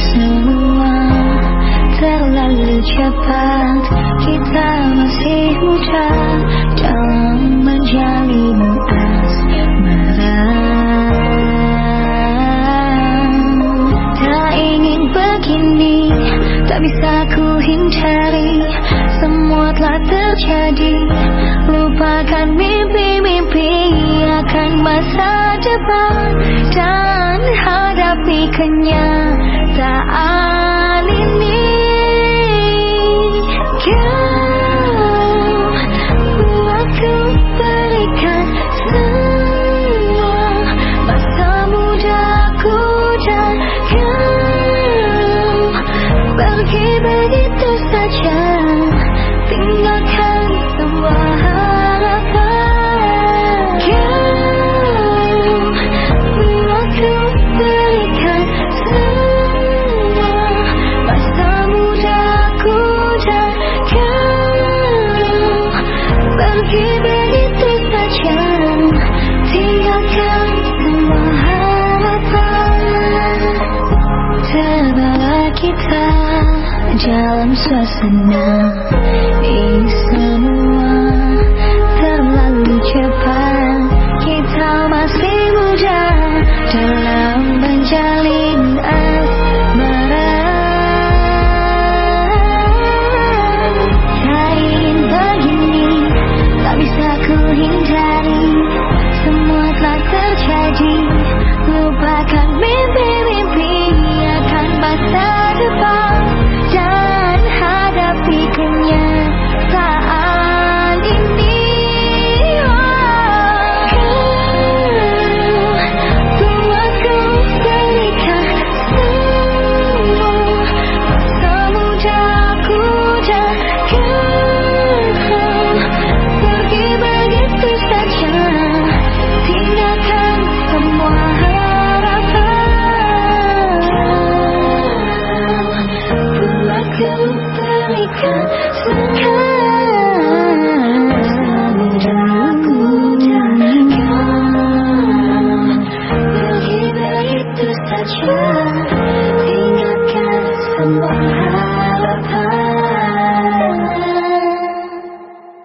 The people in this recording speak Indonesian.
semua terlalu cepat Kita masih bisa ku hindari Semua telah terjadi. Lupakan mimpi-mimpi akan masa depan Dan hadapi kenyataan keep it kita dalam suasana semua